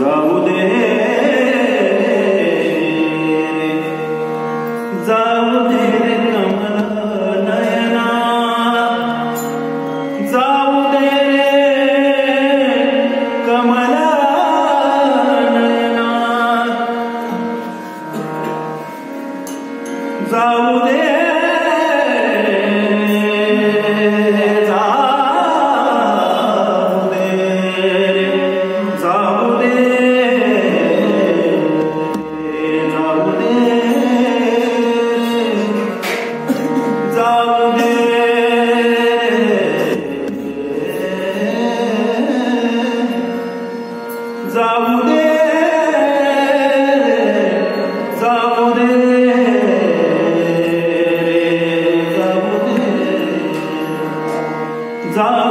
Zaudeh Islam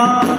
Oh.